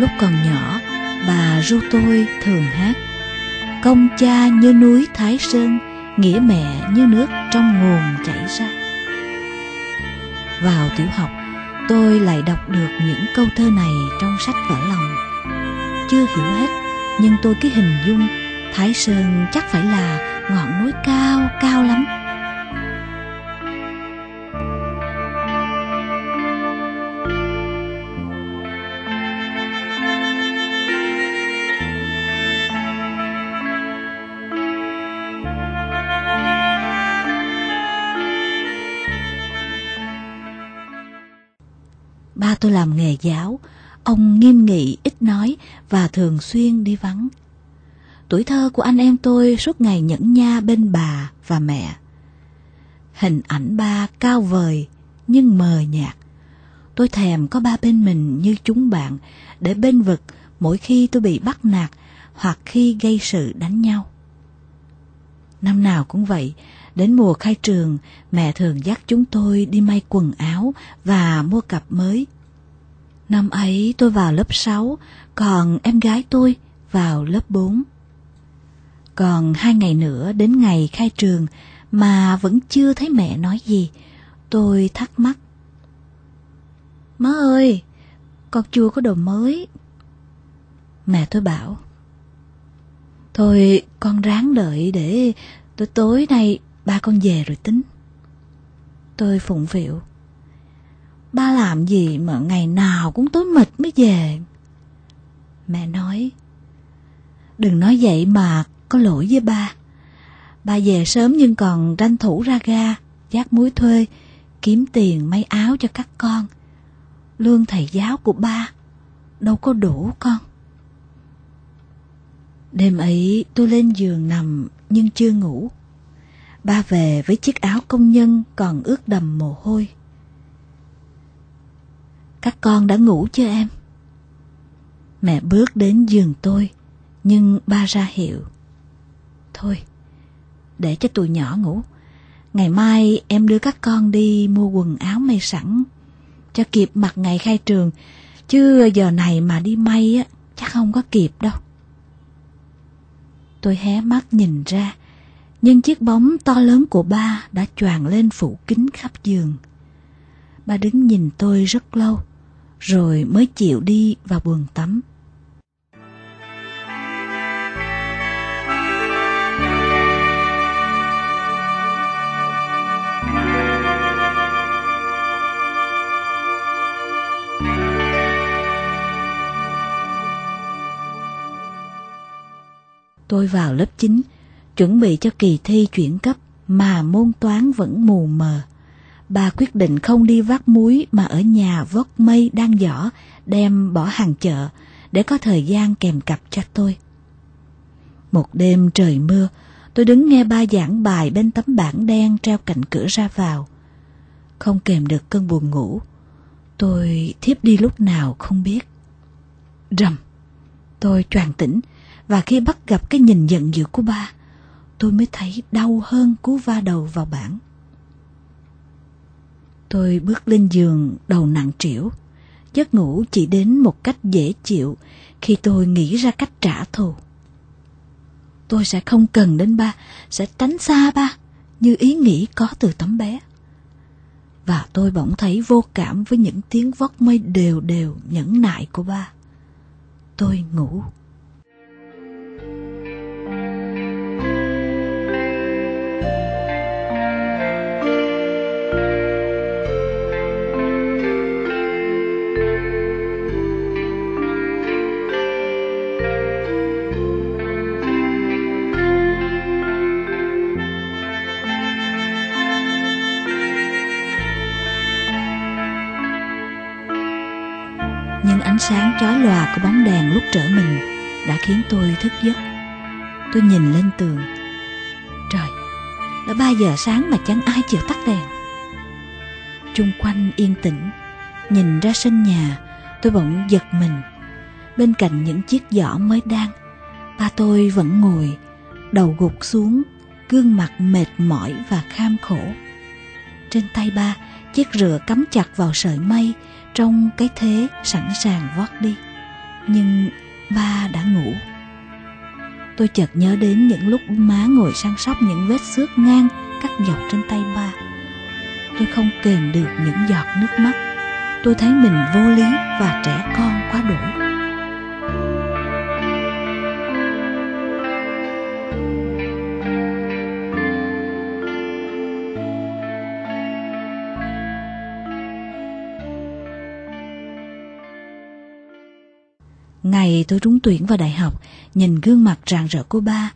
Lúc còn nhỏ, bà ru tôi thường hát Công cha như núi Thái Sơn, nghĩa mẹ như nước trong nguồn chảy ra. Vào tiểu học, tôi lại đọc được những câu thơ này trong sách vở lòng. Chưa hiểu hết, nhưng tôi cứ hình dung Thái Sơn chắc phải là ngọn núi cao, cao lắm. Tôi làm nghề giáo, ông nghiêm nghị ít nói và thường xuyên đi vắng. Tuổi thơ của anh em tôi suốt ngày nhẫn nha bên bà và mẹ. Hình ảnh ba cao vời nhưng mờ nhạt. Tôi thèm có ba bên mình như chúng bạn để bên vực mỗi khi tôi bị bắt nạt hoặc khi gây sự đánh nhau. Năm nào cũng vậy, đến mùa khai trường, mẹ thường dắt chúng tôi đi may quần áo và mua cặp mới. Năm ấy tôi vào lớp 6, còn em gái tôi vào lớp 4. Còn hai ngày nữa đến ngày khai trường mà vẫn chưa thấy mẹ nói gì. Tôi thắc mắc. Má ơi, con chưa có đồ mới. Mẹ tôi bảo. Thôi con ráng đợi để tối tối nay ba con về rồi tính. Tôi phụng phịu. Ba làm gì mà ngày nào cũng tối mịt mới về. Mẹ nói. Đừng nói vậy mà có lỗi với ba. Ba về sớm nhưng còn tranh thủ ra ga, giác muối thuê, kiếm tiền may áo cho các con. Lương thầy giáo của ba đâu có đủ con. Đêm ấy tôi lên giường nằm nhưng chưa ngủ. Ba về với chiếc áo công nhân còn ướt đầm mồ hôi. Các con đã ngủ chưa em? Mẹ bước đến giường tôi, nhưng ba ra hiệu. Thôi, để cho tụi nhỏ ngủ. Ngày mai em đưa các con đi mua quần áo may sẵn, cho kịp mặt ngày khai trường, chứ giờ này mà đi may á, chắc không có kịp đâu. Tôi hé mắt nhìn ra, nhưng chiếc bóng to lớn của ba đã choàng lên phủ kín khắp giường. Ba đứng nhìn tôi rất lâu, rồi mới chịu đi vào buồng tắm. Tôi vào lớp 9, chuẩn bị cho kỳ thi chuyển cấp mà môn toán vẫn mù mờ. Bà quyết định không đi vác muối mà ở nhà vót mây đang giỏ đem bỏ hàng chợ để có thời gian kèm cặp cho tôi. Một đêm trời mưa, tôi đứng nghe ba giảng bài bên tấm bảng đen treo cạnh cửa ra vào. Không kèm được cơn buồn ngủ, tôi thiếp đi lúc nào không biết. Rầm, tôi choàng tỉnh và khi bắt gặp cái nhìn giận dữ của ba, tôi mới thấy đau hơn cú va đầu vào bảng. Tôi bước lên giường đầu nặng trĩu. Giấc ngủ chỉ đến một cách dễ chịu khi tôi nghĩ ra cách trả thù. Tôi sẽ không cần đến ba, sẽ tránh xa ba, như ý nghĩ có từ tấm bé. Và tôi bỗng thấy vô cảm với những tiếng vót mây đều đều nhẫn nại của ba. Tôi ngủ. Nhưng ánh sáng chói lòa của bóng đèn lúc trở mình đã khiến tôi thức giấc. Tôi nhìn lên tường. Trời, đã ba giờ sáng mà chẳng ai chịu tắt đèn. Trung quanh yên tĩnh, nhìn ra sân nhà, tôi bỗng giật mình. Bên cạnh những chiếc giỏ mới đang, ba tôi vẫn ngồi, đầu gục xuống, gương mặt mệt mỏi và kham khổ. Trên tay ba, chiếc rựa cắm chặt vào sợi mây trong cái thế sẵn sàng vót đi. Nhưng ba đã ngủ. Tôi chợt nhớ đến những lúc má ngồi săn sóc những vết xước ngang cắt dọc trên tay ba. Tôi không kềm được những giọt nước mắt. Tôi thấy mình vô lý và trẻ con quá đủ Ngày tôi trúng tuyển vào đại học, nhìn gương mặt rạng rỡ của ba,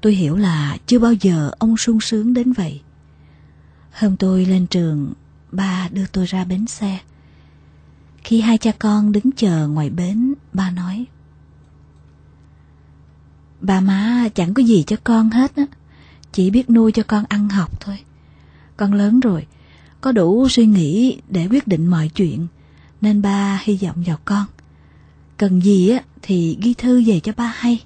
tôi hiểu là chưa bao giờ ông sung sướng đến vậy. Hôm tôi lên trường, ba đưa tôi ra bến xe. Khi hai cha con đứng chờ ngoài bến, ba nói Ba má chẳng có gì cho con hết á, chỉ biết nuôi cho con ăn học thôi. Con lớn rồi, có đủ suy nghĩ để quyết định mọi chuyện, nên ba hy vọng vào con. Cần gì á thì ghi thư về cho ba hay.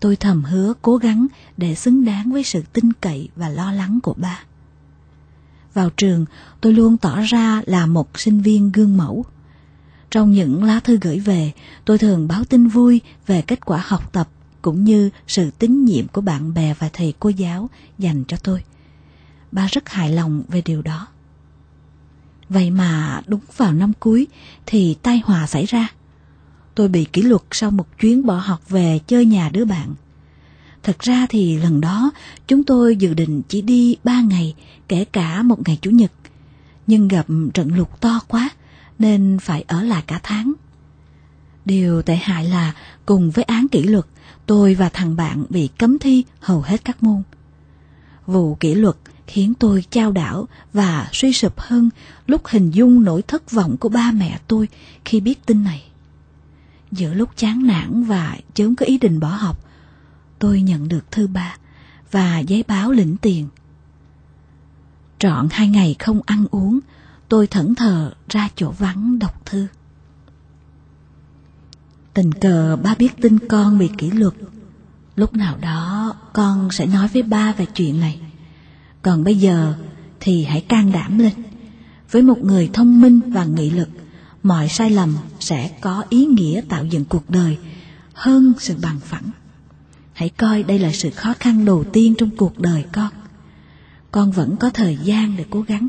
Tôi thầm hứa cố gắng để xứng đáng với sự tin cậy và lo lắng của ba. Vào trường, tôi luôn tỏ ra là một sinh viên gương mẫu. Trong những lá thư gửi về, tôi thường báo tin vui về kết quả học tập cũng như sự tín nhiệm của bạn bè và thầy cô giáo dành cho tôi. Ba rất hài lòng về điều đó. Vậy mà đúng vào năm cuối thì tai họa xảy ra. Tôi bị kỷ luật sau một chuyến bỏ học về chơi nhà đứa bạn. Thật ra thì lần đó chúng tôi dự định chỉ đi ba ngày, kể cả một ngày Chủ nhật. Nhưng gặp trận lụt to quá nên phải ở lại cả tháng. Điều tệ hại là cùng với án kỷ luật, tôi và thằng bạn bị cấm thi hầu hết các môn. Vụ kỷ luật khiến tôi trao đảo và suy sụp hơn lúc hình dung nỗi thất vọng của ba mẹ tôi khi biết tin này. Giữa lúc chán nản và chớm có ý định bỏ học, tôi nhận được thư ba và giấy báo lĩnh tiền. Trọn hai ngày không ăn uống, tôi thẫn thờ ra chỗ vắng đọc thư. Tình cờ ba biết tin con bị kỷ luật. Lúc nào đó con sẽ nói với ba về chuyện này. Còn bây giờ thì hãy can đảm lên. Với một người thông minh và nghị lực, mọi sai lầm sẽ có ý nghĩa tạo dựng cuộc đời hơn sự bằng phẳng. Hãy coi đây là sự khó khăn đầu tiên trong cuộc đời con. Con vẫn có thời gian để cố gắng.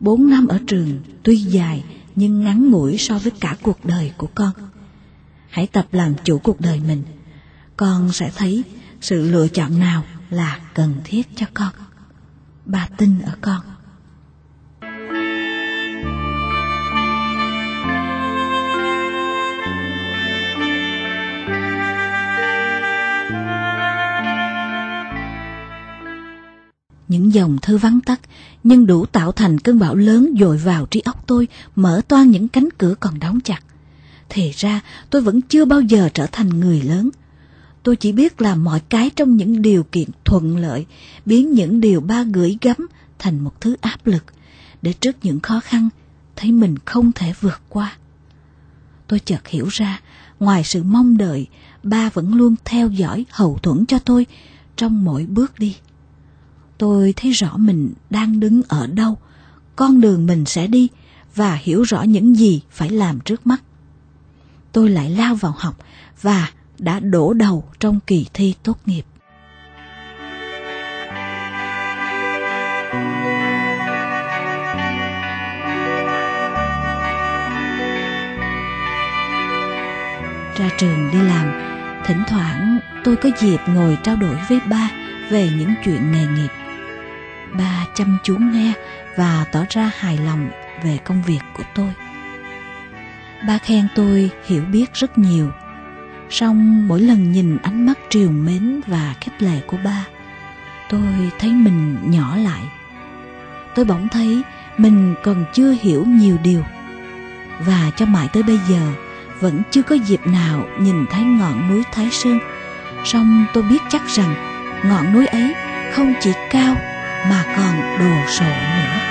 Bốn năm ở trường tuy dài nhưng ngắn ngủi so với cả cuộc đời của con. Hãy tập làm chủ cuộc đời mình. Con sẽ thấy sự lựa chọn nào là cần thiết cho con bà tin ở con. Những dòng thư vắn tắt, nhưng đủ tạo thành cơn bão lớn dội vào trí óc tôi, mở toan những cánh cửa còn đóng chặt. Thì ra, tôi vẫn chưa bao giờ trở thành người lớn. Tôi chỉ biết làm mọi cái trong những điều kiện thuận lợi, biến những điều ba gửi gắm thành một thứ áp lực, để trước những khó khăn, thấy mình không thể vượt qua. Tôi chợt hiểu ra, ngoài sự mong đợi, ba vẫn luôn theo dõi hậu thuẫn cho tôi trong mỗi bước đi. Tôi thấy rõ mình đang đứng ở đâu, con đường mình sẽ đi và hiểu rõ những gì phải làm trước mắt. Tôi lại lao vào học và đã đổ đầu trong kỳ thi tốt nghiệp. Ra trường đi làm, thỉnh thoảng tôi có dịp ngồi trao đổi với ba về những chuyện nghề nghiệp. Ba chăm chú nghe và tỏ ra hài lòng về công việc của tôi. Ba khen tôi hiểu biết rất nhiều song mỗi lần nhìn ánh mắt triều mến và khép lệ của ba, tôi thấy mình nhỏ lại. Tôi bỗng thấy mình còn chưa hiểu nhiều điều. Và cho mãi tới bây giờ, vẫn chưa có dịp nào nhìn thấy ngọn núi thái sơn. Song tôi biết chắc rằng ngọn núi ấy không chỉ cao mà còn đồ sộ nữa.